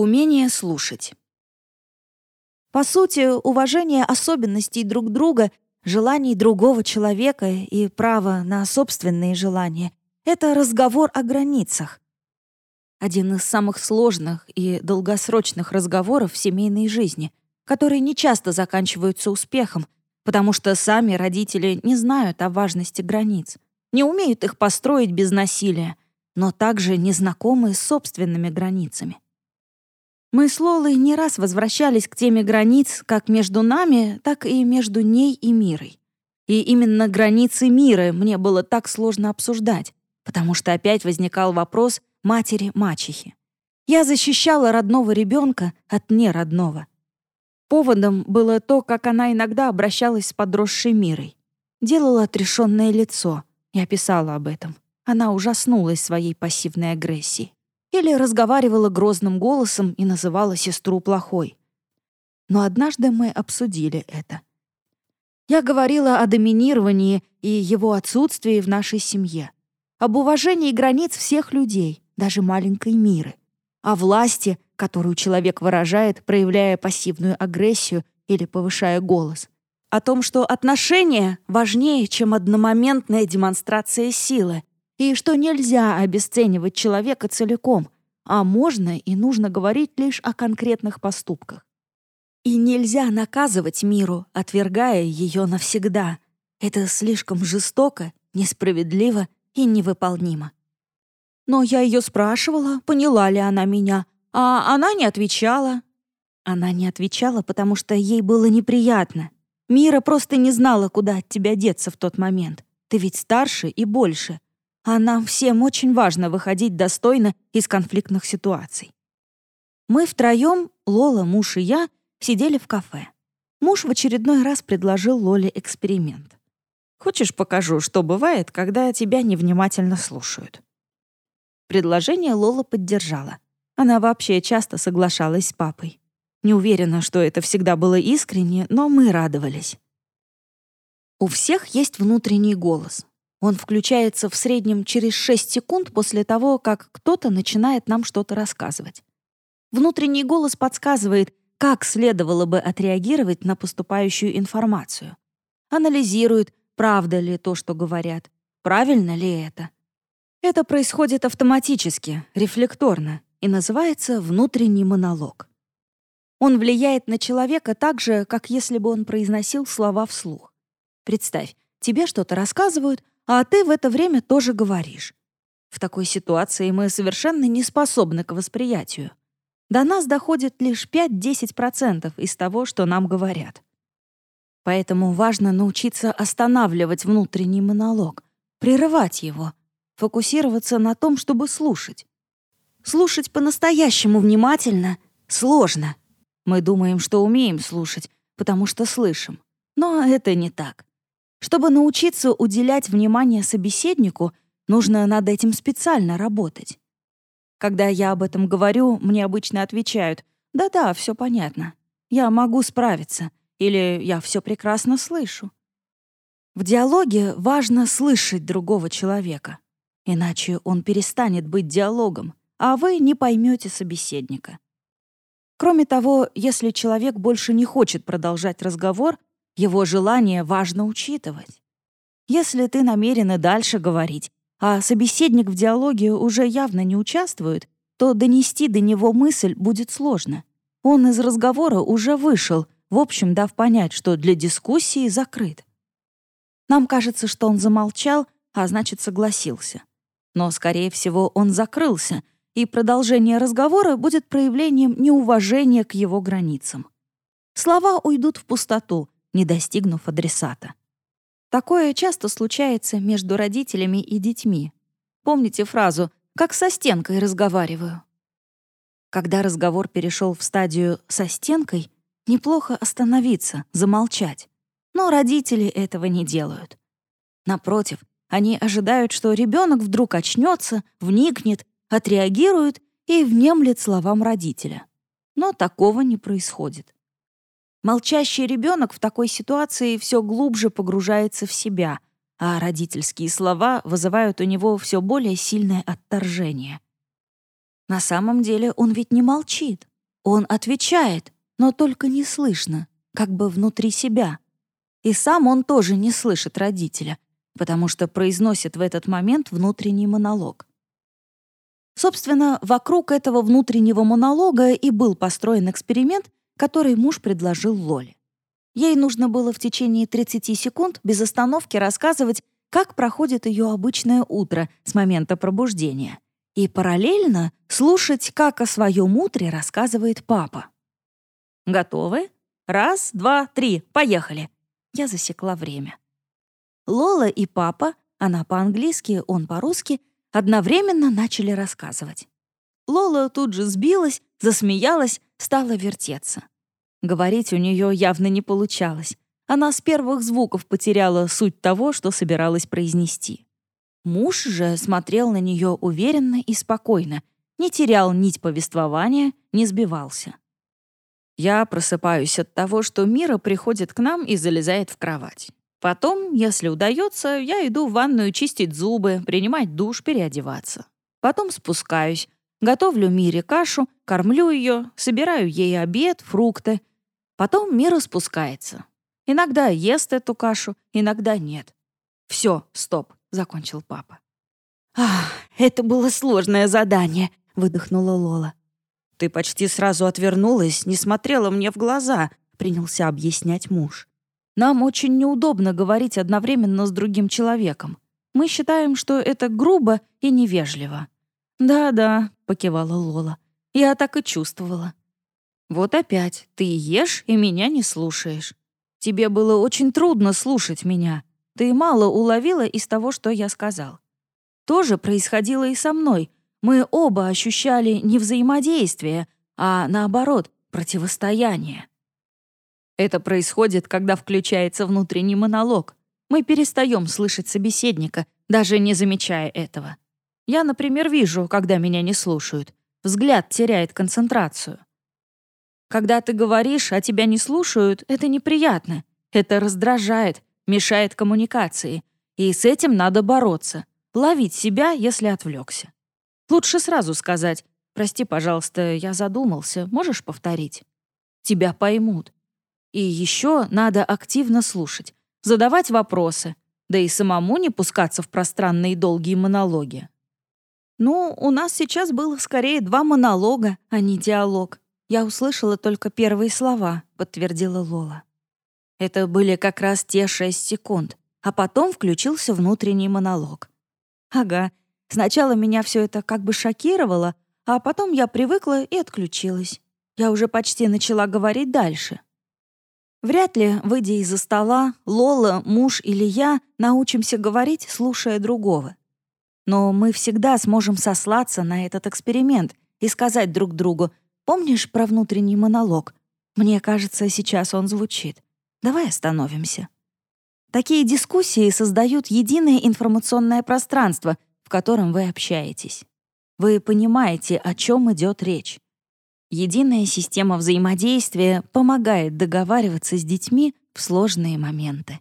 Умение слушать. По сути, уважение особенностей друг друга, желаний другого человека и право на собственные желания — это разговор о границах. Один из самых сложных и долгосрочных разговоров в семейной жизни, которые нечасто заканчиваются успехом, потому что сами родители не знают о важности границ, не умеют их построить без насилия, но также не знакомы с собственными границами. Мы с Лолой не раз возвращались к теме границ как между нами, так и между ней и мирой. И именно границы мира мне было так сложно обсуждать, потому что опять возникал вопрос матери-мачехи. Я защищала родного ребенка от неродного. Поводом было то, как она иногда обращалась с подросшей мирой. Делала отрешенное лицо. Я писала об этом. Она ужаснулась своей пассивной агрессией или разговаривала грозным голосом и называла сестру плохой. Но однажды мы обсудили это. Я говорила о доминировании и его отсутствии в нашей семье, об уважении границ всех людей, даже маленькой миры, о власти, которую человек выражает, проявляя пассивную агрессию или повышая голос, о том, что отношения важнее, чем одномоментная демонстрация силы, и что нельзя обесценивать человека целиком, а можно и нужно говорить лишь о конкретных поступках. И нельзя наказывать миру, отвергая ее навсегда. Это слишком жестоко, несправедливо и невыполнимо. Но я ее спрашивала, поняла ли она меня, а она не отвечала. Она не отвечала, потому что ей было неприятно. Мира просто не знала, куда от тебя деться в тот момент. Ты ведь старше и больше — а нам всем очень важно выходить достойно из конфликтных ситуаций. Мы втроем, Лола, муж и я, сидели в кафе. Муж в очередной раз предложил Лоле эксперимент. «Хочешь, покажу, что бывает, когда тебя невнимательно слушают?» Предложение Лола поддержала. Она вообще часто соглашалась с папой. Не уверена, что это всегда было искренне, но мы радовались. У всех есть внутренний голос, он включается в среднем через 6 секунд после того, как кто-то начинает нам что-то рассказывать. Внутренний голос подсказывает, как следовало бы отреагировать на поступающую информацию. Анализирует, правда ли то, что говорят, правильно ли это. Это происходит автоматически, рефлекторно и называется внутренний монолог. Он влияет на человека так же, как если бы он произносил слова вслух. Представь, тебе что-то рассказывают, а ты в это время тоже говоришь. В такой ситуации мы совершенно не способны к восприятию. До нас доходит лишь 5-10% из того, что нам говорят. Поэтому важно научиться останавливать внутренний монолог, прерывать его, фокусироваться на том, чтобы слушать. Слушать по-настоящему внимательно сложно. Мы думаем, что умеем слушать, потому что слышим. Но это не так. Чтобы научиться уделять внимание собеседнику, нужно над этим специально работать. Когда я об этом говорю, мне обычно отвечают «Да-да, все понятно. Я могу справиться» или «Я все прекрасно слышу». В диалоге важно слышать другого человека, иначе он перестанет быть диалогом, а вы не поймете собеседника. Кроме того, если человек больше не хочет продолжать разговор, его желание важно учитывать. Если ты намерен и дальше говорить, а собеседник в диалоге уже явно не участвует, то донести до него мысль будет сложно. Он из разговора уже вышел, в общем, дав понять, что для дискуссии закрыт. Нам кажется, что он замолчал, а значит, согласился. Но, скорее всего, он закрылся, и продолжение разговора будет проявлением неуважения к его границам. Слова уйдут в пустоту, не достигнув адресата. Такое часто случается между родителями и детьми. Помните фразу «как со стенкой разговариваю». Когда разговор перешел в стадию «со стенкой», неплохо остановиться, замолчать. Но родители этого не делают. Напротив, они ожидают, что ребенок вдруг очнется, вникнет, отреагирует и внемлет словам родителя. Но такого не происходит. Молчащий ребенок в такой ситуации все глубже погружается в себя, а родительские слова вызывают у него все более сильное отторжение. На самом деле он ведь не молчит, Он отвечает, но только не слышно, как бы внутри себя. И сам он тоже не слышит родителя, потому что произносит в этот момент внутренний монолог. Собственно, вокруг этого внутреннего монолога и был построен эксперимент, который муж предложил Лоле. Ей нужно было в течение 30 секунд без остановки рассказывать, как проходит ее обычное утро с момента пробуждения, и параллельно слушать, как о своем утре рассказывает папа. «Готовы? Раз, два, три, поехали!» Я засекла время. Лола и папа, она по-английски, он по-русски, одновременно начали рассказывать. Лола тут же сбилась, засмеялась, стала вертеться. Говорить у нее явно не получалось. Она с первых звуков потеряла суть того, что собиралась произнести. Муж же смотрел на нее уверенно и спокойно, не терял нить повествования, не сбивался. Я просыпаюсь от того, что Мира приходит к нам и залезает в кровать. Потом, если удается, я иду в ванную чистить зубы, принимать душ, переодеваться. Потом спускаюсь, готовлю Мире кашу, кормлю ее, собираю ей обед, фрукты. Потом Мира спускается. Иногда ест эту кашу, иногда нет. «Все, стоп», — закончил папа. «Ах, это было сложное задание», — выдохнула Лола. «Ты почти сразу отвернулась, не смотрела мне в глаза», — принялся объяснять муж. Нам очень неудобно говорить одновременно с другим человеком. Мы считаем, что это грубо и невежливо». «Да-да», — покивала Лола. «Я так и чувствовала». «Вот опять, ты ешь и меня не слушаешь. Тебе было очень трудно слушать меня. Ты мало уловила из того, что я сказал. То же происходило и со мной. Мы оба ощущали не взаимодействие, а, наоборот, противостояние. Это происходит, когда включается внутренний монолог. Мы перестаем слышать собеседника, даже не замечая этого. Я, например, вижу, когда меня не слушают. Взгляд теряет концентрацию. Когда ты говоришь, а тебя не слушают, это неприятно. Это раздражает, мешает коммуникации. И с этим надо бороться. Ловить себя, если отвлекся. Лучше сразу сказать «Прости, пожалуйста, я задумался, можешь повторить?» Тебя поймут. И еще надо активно слушать, задавать вопросы, да и самому не пускаться в пространные долгие монологи. Ну, у нас сейчас было скорее два монолога, а не диалог. Я услышала только первые слова, подтвердила Лола. Это были как раз те шесть секунд, а потом включился внутренний монолог. Ага, сначала меня все это как бы шокировало, а потом я привыкла и отключилась. Я уже почти начала говорить дальше. Вряд ли, выйдя из-за стола, Лола, муж или я научимся говорить, слушая другого. Но мы всегда сможем сослаться на этот эксперимент и сказать друг другу «Помнишь про внутренний монолог? Мне кажется, сейчас он звучит. Давай остановимся». Такие дискуссии создают единое информационное пространство, в котором вы общаетесь. Вы понимаете, о чем идет речь. Единая система взаимодействия помогает договариваться с детьми в сложные моменты.